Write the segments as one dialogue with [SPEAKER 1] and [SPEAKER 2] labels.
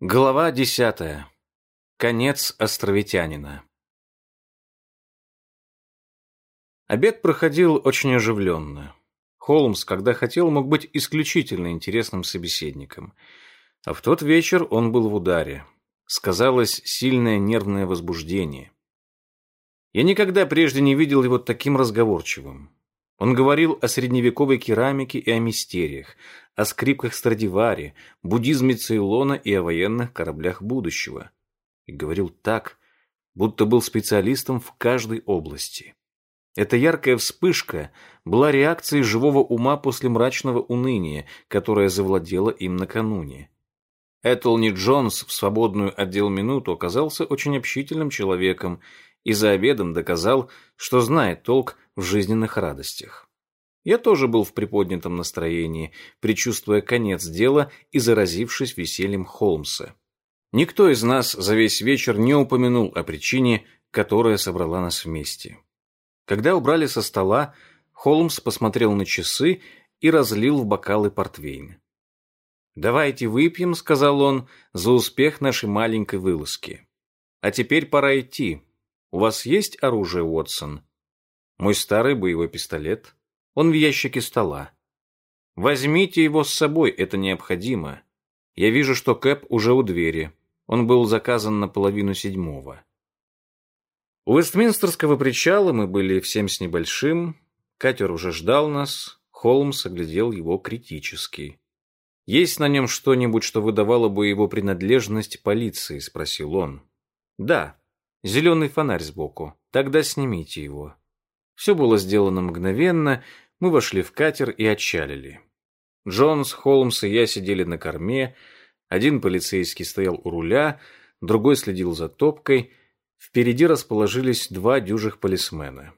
[SPEAKER 1] Глава десятая. Конец островитянина. Обед проходил очень оживленно. Холмс, когда хотел, мог быть исключительно интересным собеседником. А в тот вечер он был в ударе. Сказалось сильное нервное возбуждение. Я никогда прежде не видел его таким разговорчивым. Он говорил о средневековой керамике и о мистериях, о скрипках Страдивари, буддизме Цейлона и о военных кораблях будущего. И говорил так, будто был специалистом в каждой области. Эта яркая вспышка была реакцией живого ума после мрачного уныния, которое завладело им накануне. Этелни Джонс в свободную отдел минуту оказался очень общительным человеком и за обедом доказал, что знает толк в жизненных радостях. Я тоже был в приподнятом настроении, предчувствуя конец дела и заразившись весельем Холмса. Никто из нас за весь вечер не упомянул о причине, которая собрала нас вместе. Когда убрали со стола, Холмс посмотрел на часы и разлил в бокалы портвейн. «Давайте выпьем», — сказал он, — «за успех нашей маленькой вылазки. А теперь пора идти. У вас есть оружие, Уотсон?» «Мой старый боевой пистолет. Он в ящике стола. Возьмите его с собой, это необходимо. Я вижу, что Кэп уже у двери. Он был заказан на половину седьмого». У Вестминстерского причала мы были всем с небольшим. Катер уже ждал нас. Холмс оглядел его критически. «Есть на нем что-нибудь, что выдавало бы его принадлежность полиции?» — спросил он. «Да. Зеленый фонарь сбоку. Тогда снимите его». Все было сделано мгновенно. Мы вошли в катер и отчалили. Джонс, Холмс и я сидели на корме. Один полицейский стоял у руля, другой следил за топкой. Впереди расположились два дюжих полисмена.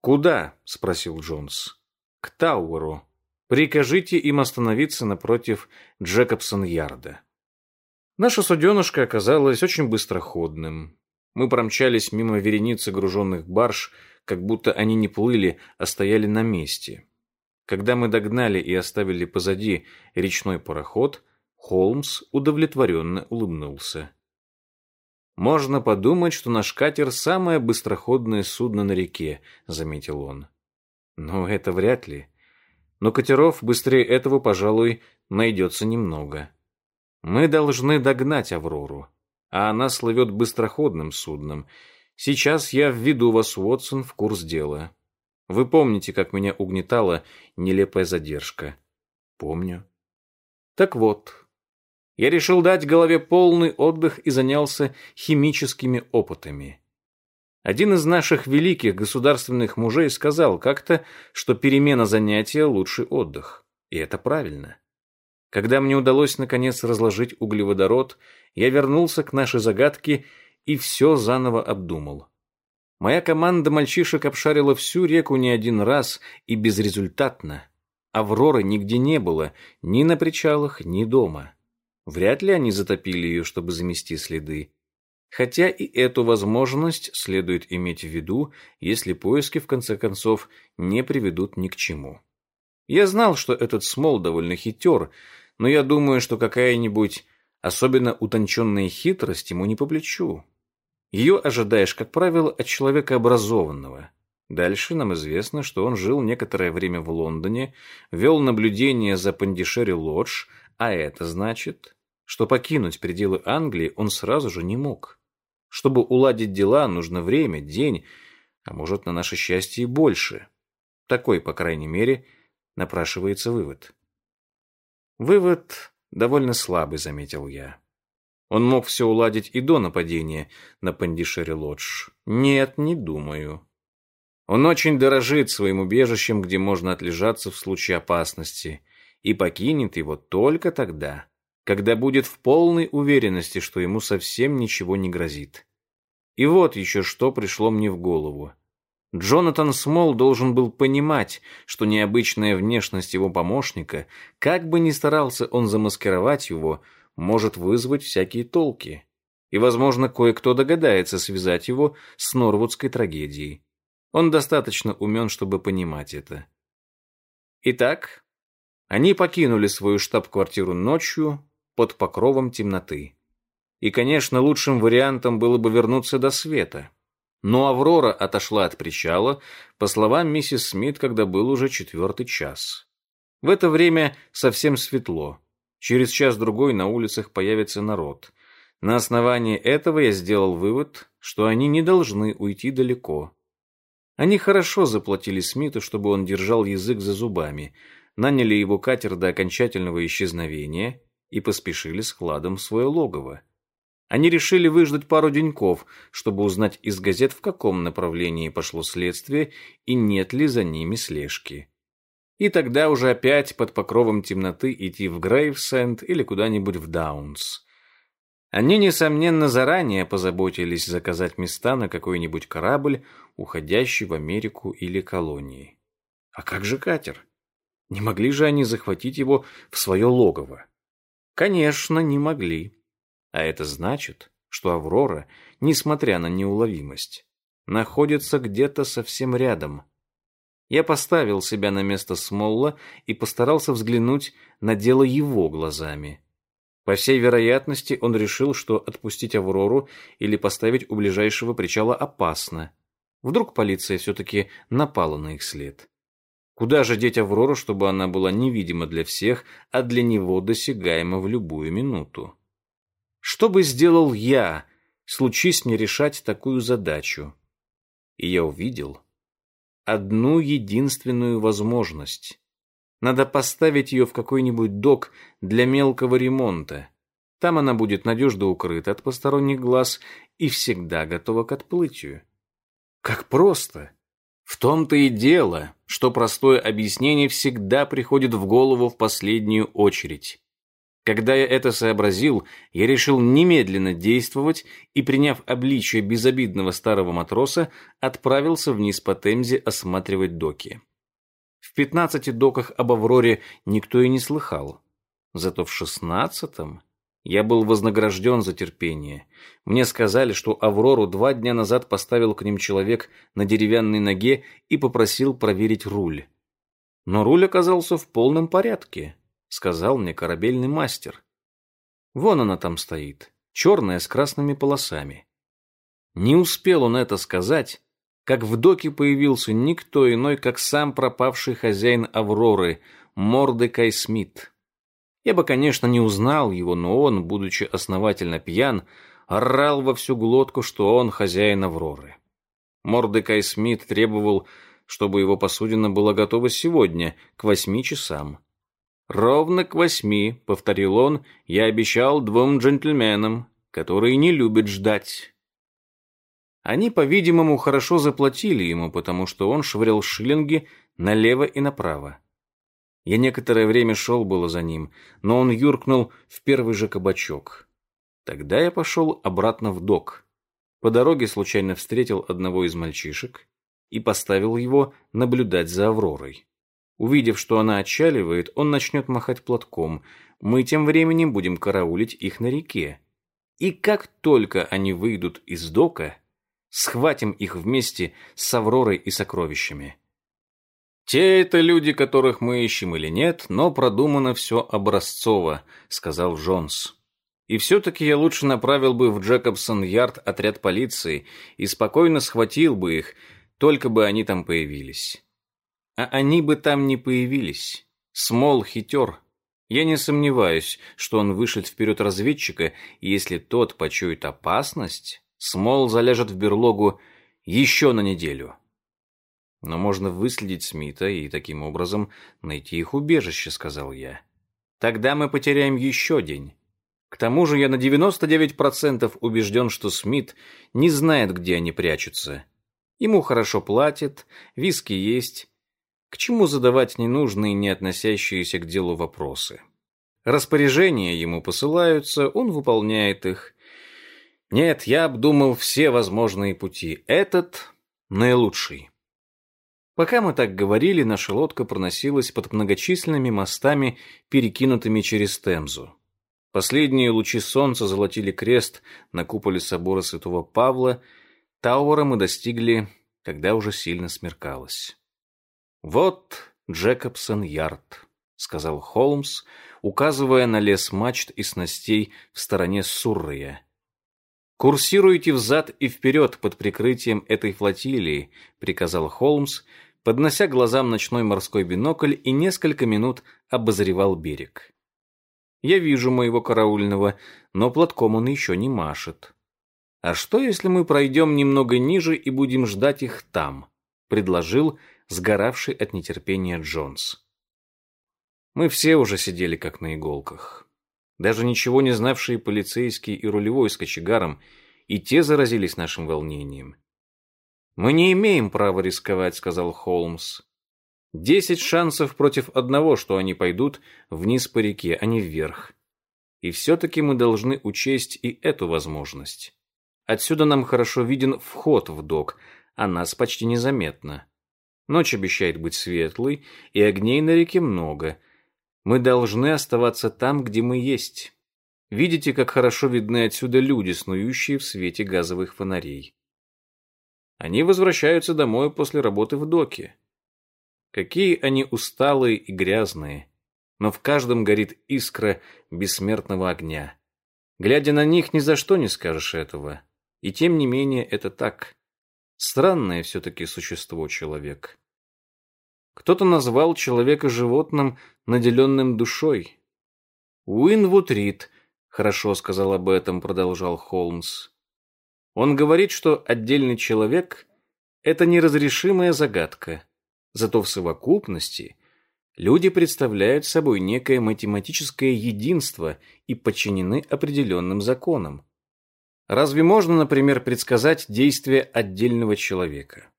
[SPEAKER 1] «Куда?» — спросил Джонс. «К Тауэру», Прикажите им остановиться напротив Джекобсон-Ярда. Наша суденышка оказалась очень быстроходным. Мы промчались мимо вереницы груженных барж, как будто они не плыли, а стояли на месте. Когда мы догнали и оставили позади речной пароход, Холмс удовлетворенно улыбнулся. «Можно подумать, что наш катер — самое быстроходное судно на реке», — заметил он. «Но это вряд ли но катеров быстрее этого, пожалуй, найдется немного. Мы должны догнать Аврору, а она слывет быстроходным судном. Сейчас я введу вас, Уотсон, в курс дела. Вы помните, как меня угнетала нелепая задержка? Помню. Так вот, я решил дать голове полный отдых и занялся химическими опытами. Один из наших великих государственных мужей сказал как-то, что перемена занятия – лучший отдых. И это правильно. Когда мне удалось наконец разложить углеводород, я вернулся к нашей загадке и все заново обдумал. Моя команда мальчишек обшарила всю реку не один раз и безрезультатно. Авроры нигде не было, ни на причалах, ни дома. Вряд ли они затопили ее, чтобы замести следы хотя и эту возможность следует иметь в виду, если поиски, в конце концов, не приведут ни к чему. Я знал, что этот Смол довольно хитер, но я думаю, что какая-нибудь особенно утонченная хитрость ему не по плечу. Ее ожидаешь, как правило, от человека образованного. Дальше нам известно, что он жил некоторое время в Лондоне, вел наблюдение за Пандишери Лодж, а это значит, что покинуть пределы Англии он сразу же не мог. Чтобы уладить дела, нужно время, день, а может, на наше счастье и больше. Такой, по крайней мере, напрашивается вывод. Вывод довольно слабый, заметил я. Он мог все уладить и до нападения на Пандишери Лодж. Нет, не думаю. Он очень дорожит своим убежищем, где можно отлежаться в случае опасности, и покинет его только тогда, когда будет в полной уверенности, что ему совсем ничего не грозит. И вот еще что пришло мне в голову. Джонатан Смол должен был понимать, что необычная внешность его помощника, как бы ни старался он замаскировать его, может вызвать всякие толки. И, возможно, кое-кто догадается связать его с Норвудской трагедией. Он достаточно умен, чтобы понимать это. Итак, они покинули свою штаб-квартиру ночью, под покровом темноты. И, конечно, лучшим вариантом было бы вернуться до света. Но Аврора отошла от причала, по словам миссис Смит, когда был уже четвертый час. В это время совсем светло. Через час-другой на улицах появится народ. На основании этого я сделал вывод, что они не должны уйти далеко. Они хорошо заплатили Смиту, чтобы он держал язык за зубами, наняли его катер до окончательного исчезновения и поспешили с кладом в свое логово. Они решили выждать пару деньков, чтобы узнать из газет, в каком направлении пошло следствие и нет ли за ними слежки. И тогда уже опять под покровом темноты идти в Грейвсенд или куда-нибудь в Даунс. Они, несомненно, заранее позаботились заказать места на какой-нибудь корабль, уходящий в Америку или колонии. А как же катер? Не могли же они захватить его в свое логово? Конечно, не могли. А это значит, что Аврора, несмотря на неуловимость, находится где-то совсем рядом. Я поставил себя на место Смолла и постарался взглянуть на дело его глазами. По всей вероятности, он решил, что отпустить Аврору или поставить у ближайшего причала опасно. Вдруг полиция все-таки напала на их след. Куда же деть Аврору, чтобы она была невидима для всех, а для него досягаема в любую минуту? Что бы сделал я, случись мне решать такую задачу? И я увидел одну единственную возможность. Надо поставить ее в какой-нибудь док для мелкого ремонта. Там она будет надежно укрыта от посторонних глаз и всегда готова к отплытию. Как просто! В том-то и дело, что простое объяснение всегда приходит в голову в последнюю очередь. Когда я это сообразил, я решил немедленно действовать и, приняв обличие безобидного старого матроса, отправился вниз по Темзе осматривать доки. В пятнадцати доках об Авроре никто и не слыхал. Зато в шестнадцатом я был вознагражден за терпение. Мне сказали, что Аврору два дня назад поставил к ним человек на деревянной ноге и попросил проверить руль. Но руль оказался в полном порядке, сказал мне корабельный мастер. Вон она там стоит, черная с красными полосами. Не успел он это сказать, как в доке появился никто иной, как сам пропавший хозяин Авроры, Мордекай Смит. Я бы, конечно, не узнал его, но он, будучи основательно пьян, орал во всю глотку, что он хозяин Авроры. Мордекай Смит требовал, чтобы его посудина была готова сегодня, к восьми часам. «Ровно к восьми», — повторил он, — «я обещал двум джентльменам, которые не любят ждать». Они, по-видимому, хорошо заплатили ему, потому что он швырял шиллинги налево и направо. Я некоторое время шел было за ним, но он юркнул в первый же кабачок. Тогда я пошел обратно в док. По дороге случайно встретил одного из мальчишек и поставил его наблюдать за Авророй. Увидев, что она отчаливает, он начнет махать платком. Мы тем временем будем караулить их на реке. И как только они выйдут из дока, Схватим их вместе с Авророй и сокровищами. «Те это люди, которых мы ищем или нет, но продумано все образцово», — сказал Джонс. «И все-таки я лучше направил бы в Джекобсон-Ярд отряд полиции и спокойно схватил бы их, только бы они там появились». А они бы там не появились. Смол хитер. Я не сомневаюсь, что он вышлет вперед разведчика, и если тот почует опасность, Смол заляжет в берлогу еще на неделю. Но можно выследить Смита и таким образом найти их убежище, сказал я. Тогда мы потеряем еще день. К тому же я на 99% убежден, что Смит не знает, где они прячутся. Ему хорошо платят, виски есть. К чему задавать ненужные, не относящиеся к делу вопросы? Распоряжения ему посылаются, он выполняет их. Нет, я обдумал все возможные пути. Этот наилучший. Пока мы так говорили, наша лодка проносилась под многочисленными мостами, перекинутыми через Темзу. Последние лучи солнца золотили крест на куполе собора Святого Павла. Тауэра мы достигли, когда уже сильно смеркалось. Вот Джекобсон-Ярд. сказал Холмс, указывая на лес мачт и снастей в стороне Суррия. «Курсируйте взад и вперед под прикрытием этой флотилии», — приказал Холмс, поднося глазам ночной морской бинокль и несколько минут обозревал берег. «Я вижу моего караульного, но платком он еще не машет. А что, если мы пройдем немного ниже и будем ждать их там?» — предложил сгоравший от нетерпения Джонс. Мы все уже сидели как на иголках. Даже ничего не знавшие полицейские и рулевой с кочегаром, и те заразились нашим волнением. «Мы не имеем права рисковать», — сказал Холмс. «Десять шансов против одного, что они пойдут вниз по реке, а не вверх. И все-таки мы должны учесть и эту возможность. Отсюда нам хорошо виден вход в док, а нас почти незаметно. Ночь обещает быть светлой, и огней на реке много. Мы должны оставаться там, где мы есть. Видите, как хорошо видны отсюда люди, снующие в свете газовых фонарей. Они возвращаются домой после работы в доке. Какие они усталые и грязные, но в каждом горит искра бессмертного огня. Глядя на них, ни за что не скажешь этого. И тем не менее это так. Странное все-таки существо человек. Кто-то назвал человека животным, наделенным душой. Уинвуд Рид хорошо сказал об этом, продолжал Холмс. Он говорит, что отдельный человек — это неразрешимая загадка, зато в совокупности люди представляют собой некое математическое единство и подчинены определенным законам. Разве можно, например, предсказать действия отдельного человека?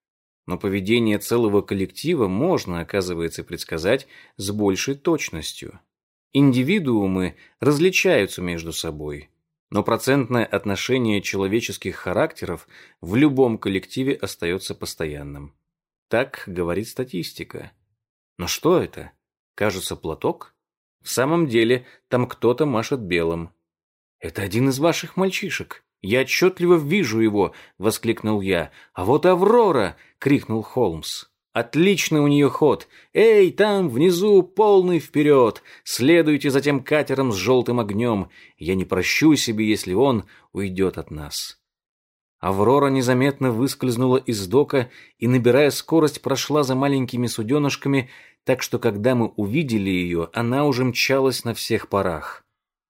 [SPEAKER 1] Но поведение целого коллектива можно, оказывается, предсказать с большей точностью. Индивидуумы различаются между собой, но процентное отношение человеческих характеров в любом коллективе остается постоянным. Так говорит статистика. Но что это? Кажется, платок? В самом деле, там кто-то машет белым. Это один из ваших мальчишек. «Я отчетливо вижу его!» — воскликнул я. «А вот Аврора!» — крикнул Холмс. «Отличный у нее ход! Эй, там, внизу, полный вперед! Следуйте за тем катером с желтым огнем! Я не прощу себе, если он уйдет от нас!» Аврора незаметно выскользнула из дока и, набирая скорость, прошла за маленькими суденышками, так что, когда мы увидели ее, она уже мчалась на всех парах.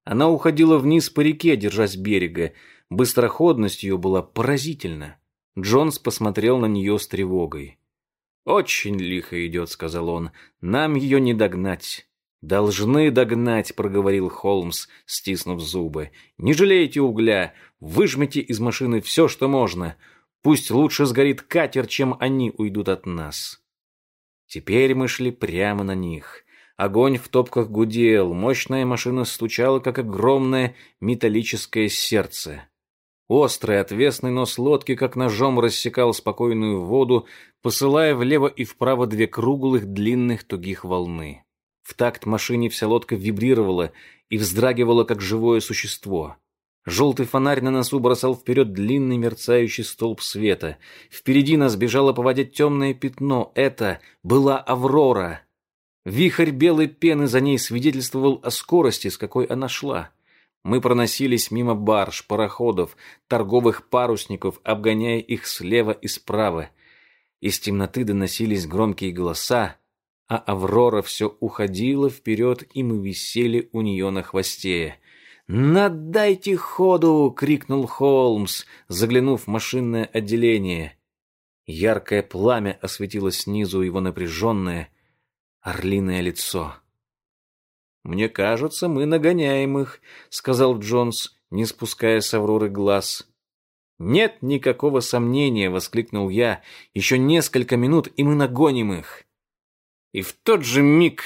[SPEAKER 1] Она уходила вниз по реке, держась берега, Быстроходность ее была поразительна. Джонс посмотрел на нее с тревогой. «Очень лихо идет», — сказал он. «Нам ее не догнать». «Должны догнать», — проговорил Холмс, стиснув зубы. «Не жалейте угля, выжмите из машины все, что можно. Пусть лучше сгорит катер, чем они уйдут от нас». Теперь мы шли прямо на них. Огонь в топках гудел, мощная машина стучала, как огромное металлическое сердце. Острый отвесный нос лодки как ножом рассекал спокойную воду, посылая влево и вправо две круглых длинных тугих волны. В такт машине вся лодка вибрировала и вздрагивала, как живое существо. Желтый фонарь на носу бросал вперед длинный мерцающий столб света. Впереди нас бежало по воде темное пятно. Это была Аврора. Вихрь белой пены за ней свидетельствовал о скорости, с какой она шла. Мы проносились мимо барж, пароходов, торговых парусников, обгоняя их слева и справа. Из темноты доносились громкие голоса, а Аврора все уходила вперед, и мы висели у нее на хвосте. «Надайте ходу!» — крикнул Холмс, заглянув в машинное отделение. Яркое пламя осветило снизу его напряженное, орлиное лицо. «Мне кажется, мы нагоняем их», — сказал Джонс, не спуская с Авроры глаз. «Нет никакого сомнения», — воскликнул я. «Еще несколько минут, и мы нагоним их». И в тот же миг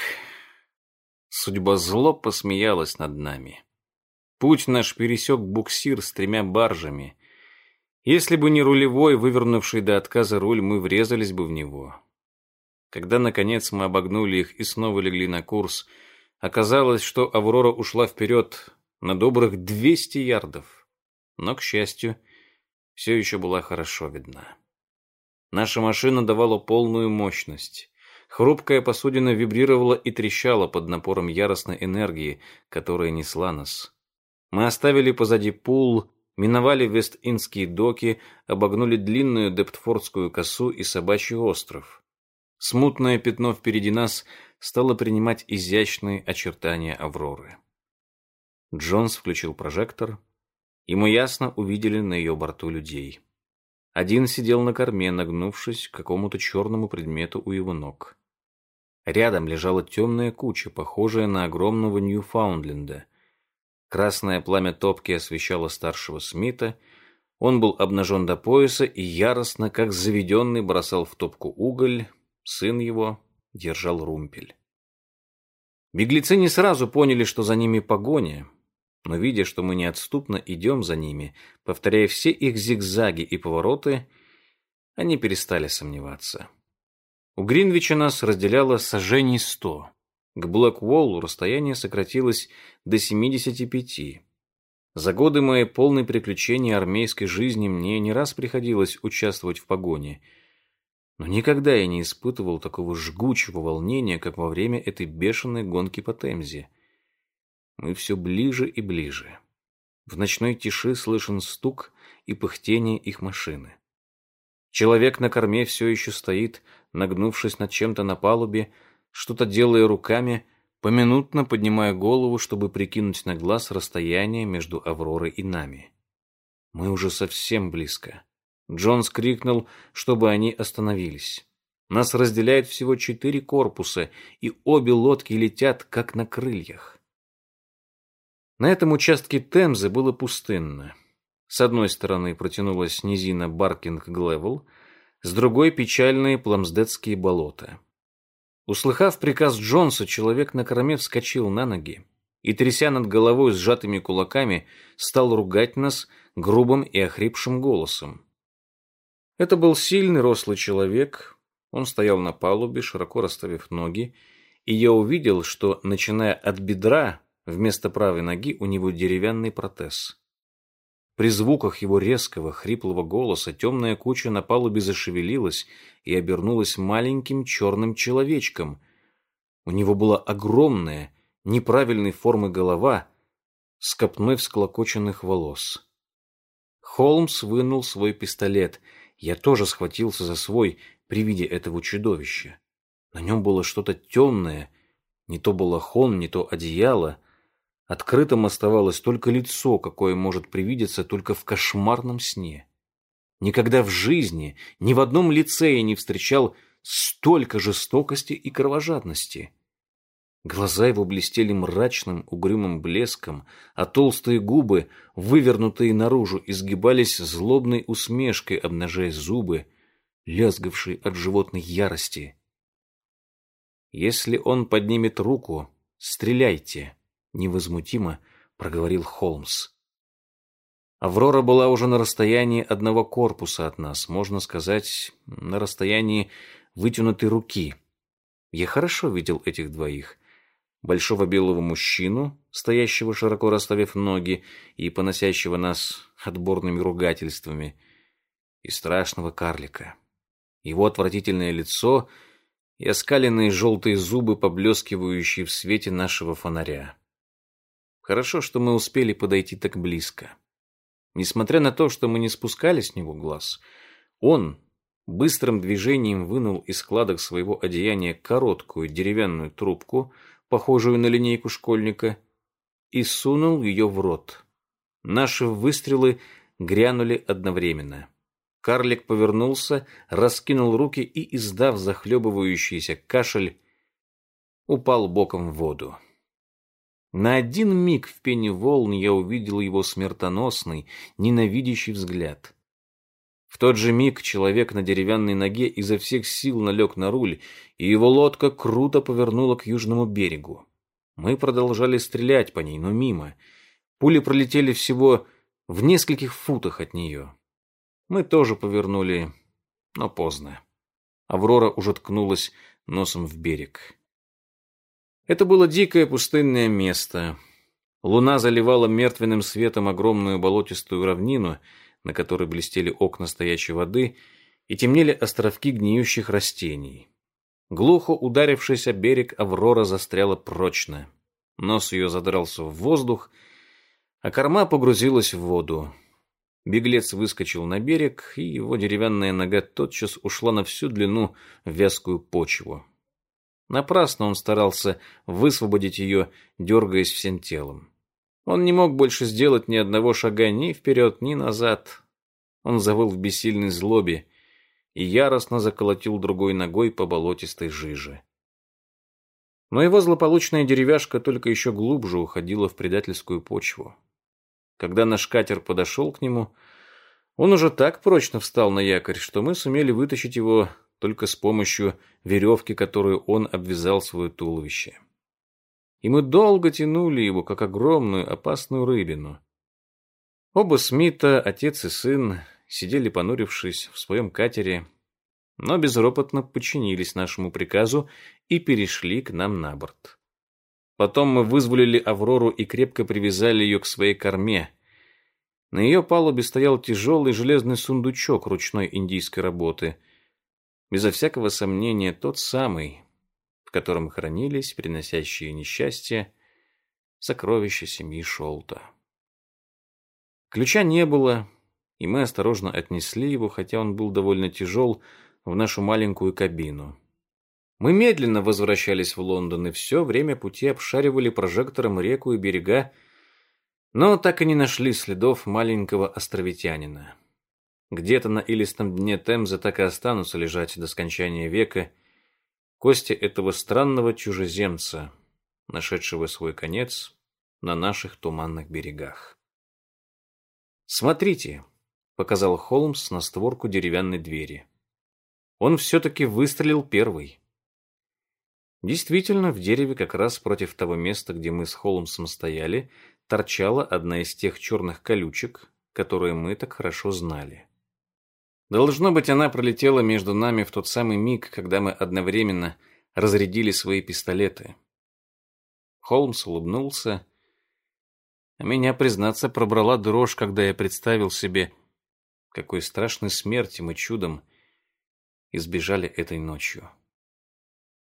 [SPEAKER 1] судьба зло посмеялась над нами. Путь наш пересек буксир с тремя баржами. Если бы не рулевой, вывернувший до отказа руль, мы врезались бы в него. Когда, наконец, мы обогнули их и снова легли на курс — Оказалось, что Аврора ушла вперед на добрых 200 ярдов, но, к счастью, все еще была хорошо видна. Наша машина давала полную мощность. Хрупкая посудина вибрировала и трещала под напором яростной энергии, которая несла нас. Мы оставили позади пул, миновали Вест-Индские доки, обогнули длинную Дептфордскую косу и Собачий остров. Смутное пятно впереди нас стало принимать изящные очертания Авроры. Джонс включил прожектор, мы ясно увидели на ее борту людей. Один сидел на корме, нагнувшись к какому-то черному предмету у его ног. Рядом лежала темная куча, похожая на огромного Ньюфаундленда. Красное пламя топки освещало старшего Смита. Он был обнажен до пояса и яростно, как заведенный, бросал в топку уголь. Сын его держал румпель. Беглецы не сразу поняли, что за ними погоня, но, видя, что мы неотступно идем за ними, повторяя все их зигзаги и повороты, они перестали сомневаться. У Гринвича нас разделяло сожжений сто. К Блэкволлу расстояние сократилось до 75. За годы моей полной приключений армейской жизни мне не раз приходилось участвовать в погоне, но никогда я не испытывал такого жгучего волнения, как во время этой бешеной гонки по Темзе. Мы все ближе и ближе. В ночной тиши слышен стук и пыхтение их машины. Человек на корме все еще стоит, нагнувшись над чем-то на палубе, что-то делая руками, поминутно поднимая голову, чтобы прикинуть на глаз расстояние между Авророй и нами. Мы уже совсем близко. Джонс крикнул, чтобы они остановились. Нас разделяет всего четыре корпуса, и обе лодки летят, как на крыльях. На этом участке Темзы было пустынно. С одной стороны протянулась низина Баркинг-Глевел, с другой — печальные Пламсдетские болота. Услыхав приказ Джонса, человек на корме вскочил на ноги и, тряся над головой сжатыми кулаками, стал ругать нас грубым и охрипшим голосом. Это был сильный рослый человек, он стоял на палубе, широко расставив ноги, и я увидел, что, начиная от бедра, вместо правой ноги у него деревянный протез. При звуках его резкого, хриплого голоса темная куча на палубе зашевелилась и обернулась маленьким черным человечком. У него была огромная, неправильной формы голова с копной всклокоченных волос. Холмс вынул свой пистолет. Я тоже схватился за свой при виде этого чудовища. На нем было что-то темное, не то балахон, не то одеяло — Открытым оставалось только лицо, какое может привидеться только в кошмарном сне. Никогда в жизни ни в одном лице я не встречал столько жестокости и кровожадности. Глаза его блестели мрачным, угрюмым блеском, а толстые губы, вывернутые наружу, изгибались злобной усмешкой, обнажая зубы, лязгавшие от животной ярости. «Если он поднимет руку, стреляйте», невозмутимо проговорил Холмс. Аврора была уже на расстоянии одного корпуса от нас, можно сказать, на расстоянии вытянутой руки. Я хорошо видел этих двоих. Большого белого мужчину, стоящего широко расставив ноги и поносящего нас отборными ругательствами, и страшного карлика. Его отвратительное лицо и оскаленные желтые зубы, поблескивающие в свете нашего фонаря. Хорошо, что мы успели подойти так близко. Несмотря на то, что мы не спускали с него глаз, он быстрым движением вынул из складок своего одеяния короткую деревянную трубку, похожую на линейку школьника, и сунул ее в рот. Наши выстрелы грянули одновременно. Карлик повернулся, раскинул руки и, издав захлебывающийся кашель, упал боком в воду. На один миг в пене волн я увидел его смертоносный, ненавидящий взгляд. В тот же миг человек на деревянной ноге изо всех сил налег на руль, и его лодка круто повернула к южному берегу. Мы продолжали стрелять по ней, но мимо. Пули пролетели всего в нескольких футах от нее. Мы тоже повернули, но поздно. Аврора уже ткнулась носом в берег. Это было дикое пустынное место. Луна заливала мертвенным светом огромную болотистую равнину, на которой блестели окна стоячей воды и темнели островки гниющих растений. Глухо ударившись о берег, Аврора застряла прочно. Нос ее задрался в воздух, а корма погрузилась в воду. Беглец выскочил на берег, и его деревянная нога тотчас ушла на всю длину в вязкую почву. Напрасно он старался высвободить ее, дергаясь всем телом. Он не мог больше сделать ни одного шага ни вперед, ни назад. Он завыл в бессильной злобе и яростно заколотил другой ногой по болотистой жиже. Но его злополучная деревяшка только еще глубже уходила в предательскую почву. Когда наш катер подошел к нему, он уже так прочно встал на якорь, что мы сумели вытащить его только с помощью веревки, которую он обвязал свое туловище. И мы долго тянули его, как огромную опасную рыбину. Оба Смита, отец и сын, сидели понурившись в своем катере, но безропотно подчинились нашему приказу и перешли к нам на борт. Потом мы вызволили Аврору и крепко привязали ее к своей корме. На ее палубе стоял тяжелый железный сундучок ручной индийской работы — безо всякого сомнения тот самый, в котором хранились приносящие несчастье сокровища семьи Шолта. Ключа не было, и мы осторожно отнесли его, хотя он был довольно тяжел, в нашу маленькую кабину. Мы медленно возвращались в Лондон и все время пути обшаривали прожектором реку и берега, но так и не нашли следов маленького островитянина. Где-то на илистом дне Темзы так и останутся лежать до скончания века кости этого странного чужеземца, нашедшего свой конец на наших туманных берегах. «Смотрите», — показал Холмс на створку деревянной двери. Он все-таки выстрелил первый. Действительно, в дереве как раз против того места, где мы с Холмсом стояли, торчала одна из тех черных колючек, которые мы так хорошо знали. Должно быть, она пролетела между нами в тот самый миг, когда мы одновременно разрядили свои пистолеты. Холмс улыбнулся, а меня, признаться, пробрала дрожь, когда я представил себе, какой страшной смерти мы чудом избежали этой ночью.